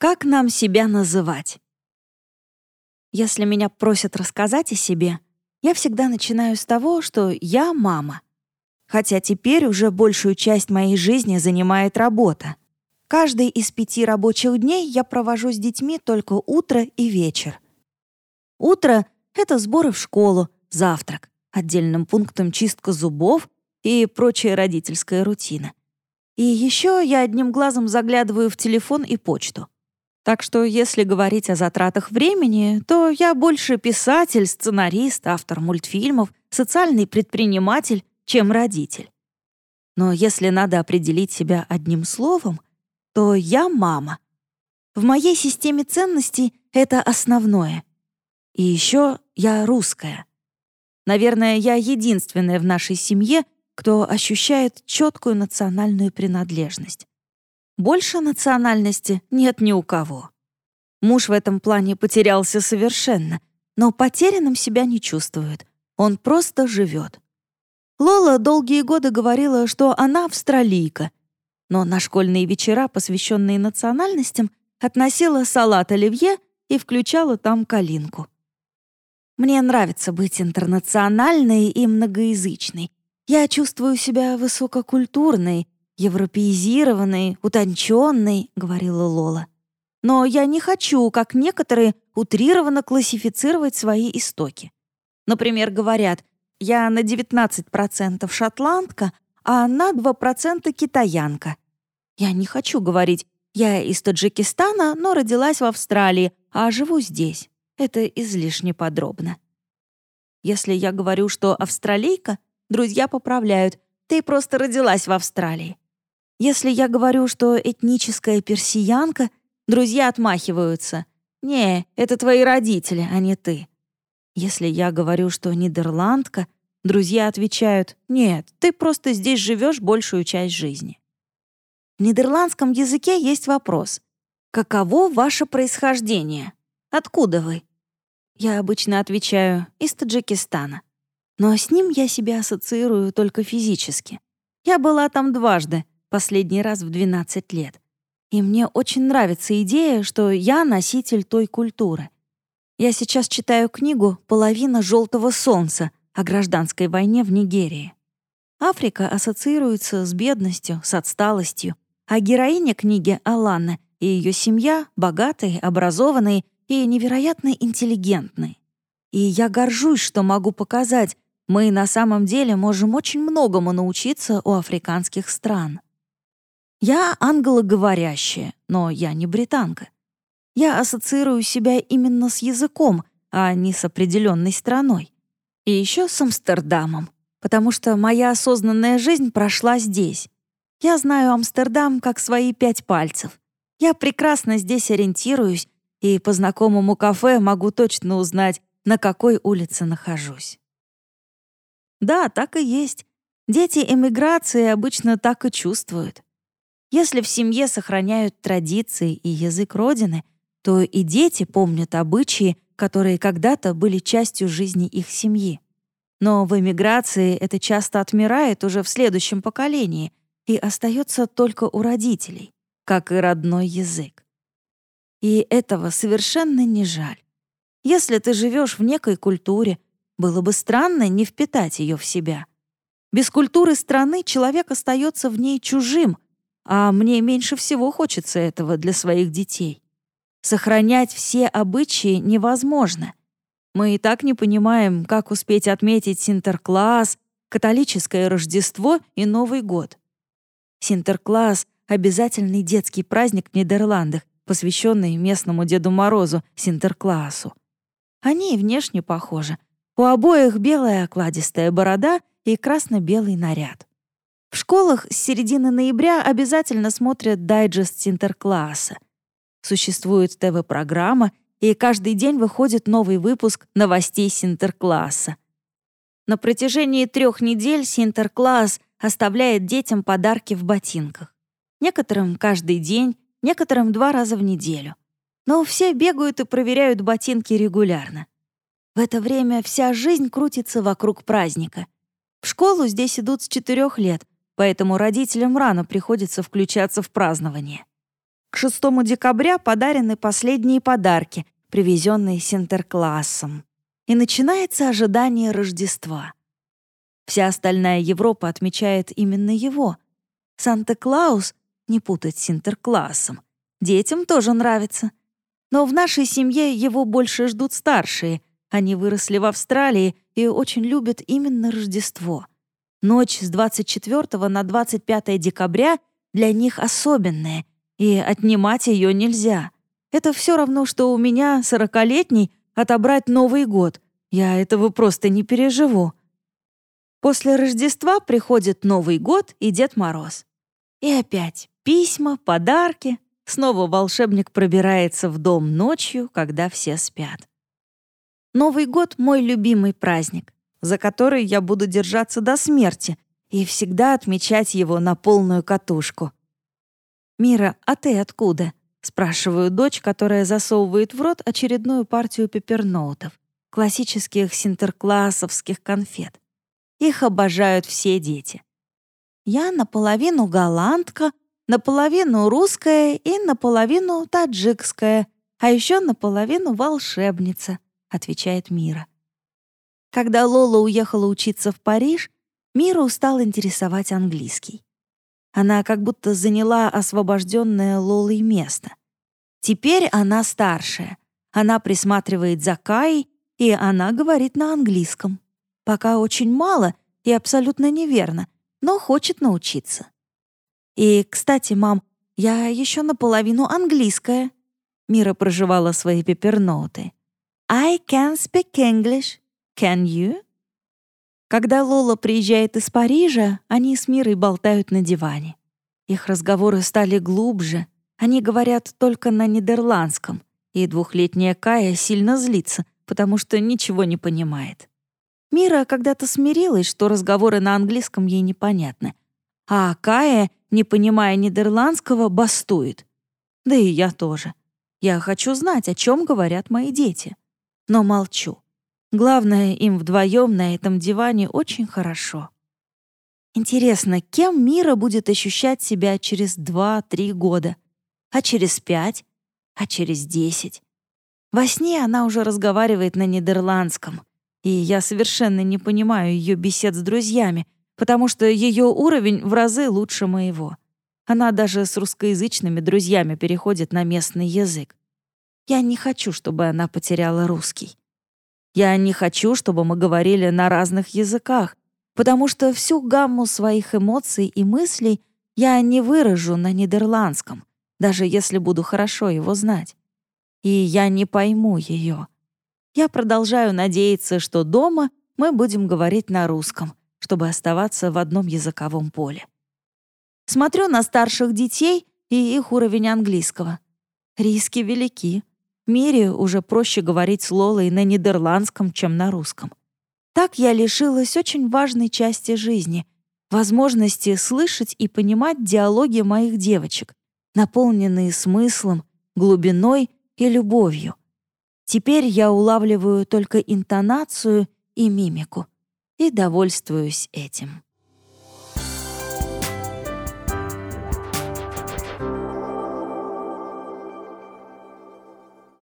Как нам себя называть? Если меня просят рассказать о себе, я всегда начинаю с того, что я мама. Хотя теперь уже большую часть моей жизни занимает работа. Каждый из пяти рабочих дней я провожу с детьми только утро и вечер. Утро — это сборы в школу, завтрак, отдельным пунктом чистка зубов и прочая родительская рутина. И еще я одним глазом заглядываю в телефон и почту. Так что если говорить о затратах времени, то я больше писатель, сценарист, автор мультфильмов, социальный предприниматель, чем родитель. Но если надо определить себя одним словом — то я мама. В моей системе ценностей это основное. И еще я русская. Наверное, я единственная в нашей семье, кто ощущает четкую национальную принадлежность. Больше национальности нет ни у кого. Муж в этом плане потерялся совершенно, но потерянным себя не чувствует. Он просто живет. Лола долгие годы говорила, что она австралийка, но на школьные вечера, посвященные национальностям, относила салат оливье и включала там калинку. Мне нравится быть интернациональной и многоязычной. Я чувствую себя высококультурной, европеизированной, утонченной, говорила Лола. Но я не хочу, как некоторые, утрированно классифицировать свои истоки. Например, говорят, я на 19% шотландка, а на 2% китаянка. Я не хочу говорить «я из Таджикистана, но родилась в Австралии, а живу здесь». Это излишне подробно. Если я говорю, что австралийка, друзья поправляют «ты просто родилась в Австралии». Если я говорю, что этническая персиянка, друзья отмахиваются «не, это твои родители, а не ты». Если я говорю, что нидерландка — Друзья отвечают, «Нет, ты просто здесь живешь большую часть жизни». В нидерландском языке есть вопрос. «Каково ваше происхождение? Откуда вы?» Я обычно отвечаю «из Таджикистана». Но с ним я себя ассоциирую только физически. Я была там дважды, последний раз в 12 лет. И мне очень нравится идея, что я носитель той культуры. Я сейчас читаю книгу «Половина желтого солнца», о гражданской войне в Нигерии. Африка ассоциируется с бедностью, с отсталостью, а героиня книги Алана и ее семья богатые, образованные и невероятно интеллигентные. И я горжусь, что могу показать, мы на самом деле можем очень многому научиться у африканских стран. Я англоговорящая, но я не британка. Я ассоциирую себя именно с языком, а не с определенной страной. И еще с Амстердамом, потому что моя осознанная жизнь прошла здесь. Я знаю Амстердам как свои пять пальцев. Я прекрасно здесь ориентируюсь и по знакомому кафе могу точно узнать, на какой улице нахожусь. Да, так и есть. Дети эмиграции обычно так и чувствуют. Если в семье сохраняют традиции и язык Родины, то и дети помнят обычаи, которые когда-то были частью жизни их семьи. Но в эмиграции это часто отмирает уже в следующем поколении и остается только у родителей, как и родной язык. И этого совершенно не жаль. Если ты живешь в некой культуре, было бы странно не впитать ее в себя. Без культуры страны человек остается в ней чужим, а мне меньше всего хочется этого для своих детей. Сохранять все обычаи невозможно. Мы и так не понимаем, как успеть отметить Синтеркласс, католическое Рождество и Новый год. Синтеркласс — обязательный детский праздник в Нидерландах, посвященный местному Деду Морозу, Синтерклассу. Они внешне похожи. У обоих белая окладистая борода и красно-белый наряд. В школах с середины ноября обязательно смотрят дайджест Синтеркласса — Существует ТВ-программа, и каждый день выходит новый выпуск новостей Синтеркласса. На протяжении трех недель Синтеркласс оставляет детям подарки в ботинках. Некоторым каждый день, некоторым два раза в неделю. Но все бегают и проверяют ботинки регулярно. В это время вся жизнь крутится вокруг праздника. В школу здесь идут с четырех лет, поэтому родителям рано приходится включаться в празднование. К 6 декабря подарены последние подарки, привезенные Синтерклассом. И начинается ожидание Рождества. Вся остальная Европа отмечает именно его. Санта-Клаус, не путать с Синтерклассом, детям тоже нравится. Но в нашей семье его больше ждут старшие. Они выросли в Австралии и очень любят именно Рождество. Ночь с 24 на 25 декабря для них особенная, и отнимать ее нельзя. Это все равно, что у меня, сорокалетний, отобрать Новый год. Я этого просто не переживу. После Рождества приходит Новый год и Дед Мороз. И опять письма, подарки. Снова волшебник пробирается в дом ночью, когда все спят. Новый год — мой любимый праздник, за который я буду держаться до смерти и всегда отмечать его на полную катушку. «Мира, а ты откуда?» — спрашиваю дочь, которая засовывает в рот очередную партию пепперноутов, классических синтерклассовских конфет. Их обожают все дети. Я наполовину голландка, наполовину русская и наполовину таджикская, а еще наполовину волшебница, отвечает Мира. Когда Лола уехала учиться в Париж, Миру стал интересовать английский. Она как будто заняла освобожденное Лолой место. Теперь она старшая. Она присматривает за Каей, и она говорит на английском. Пока очень мало и абсолютно неверно, но хочет научиться. И, кстати, мам, я еще наполовину английская. Мира проживала свои пеперноуты. I can speak English. Can you? Когда Лола приезжает из Парижа, они с Мирой болтают на диване. Их разговоры стали глубже. Они говорят только на нидерландском, и двухлетняя Кая сильно злится, потому что ничего не понимает. Мира когда-то смирилась, что разговоры на английском ей непонятны. А Кая, не понимая нидерландского, бастует. Да и я тоже. Я хочу знать, о чем говорят мои дети. Но молчу. Главное, им вдвоем на этом диване очень хорошо. Интересно, кем Мира будет ощущать себя через два-три года? А через пять? А через десять? Во сне она уже разговаривает на нидерландском, и я совершенно не понимаю ее бесед с друзьями, потому что ее уровень в разы лучше моего. Она даже с русскоязычными друзьями переходит на местный язык. Я не хочу, чтобы она потеряла русский. Я не хочу, чтобы мы говорили на разных языках, потому что всю гамму своих эмоций и мыслей я не выражу на нидерландском, даже если буду хорошо его знать. И я не пойму ее. Я продолжаю надеяться, что дома мы будем говорить на русском, чтобы оставаться в одном языковом поле. Смотрю на старших детей и их уровень английского. Риски велики мире уже проще говорить с Лолой на нидерландском, чем на русском. Так я лишилась очень важной части жизни — возможности слышать и понимать диалоги моих девочек, наполненные смыслом, глубиной и любовью. Теперь я улавливаю только интонацию и мимику и довольствуюсь этим.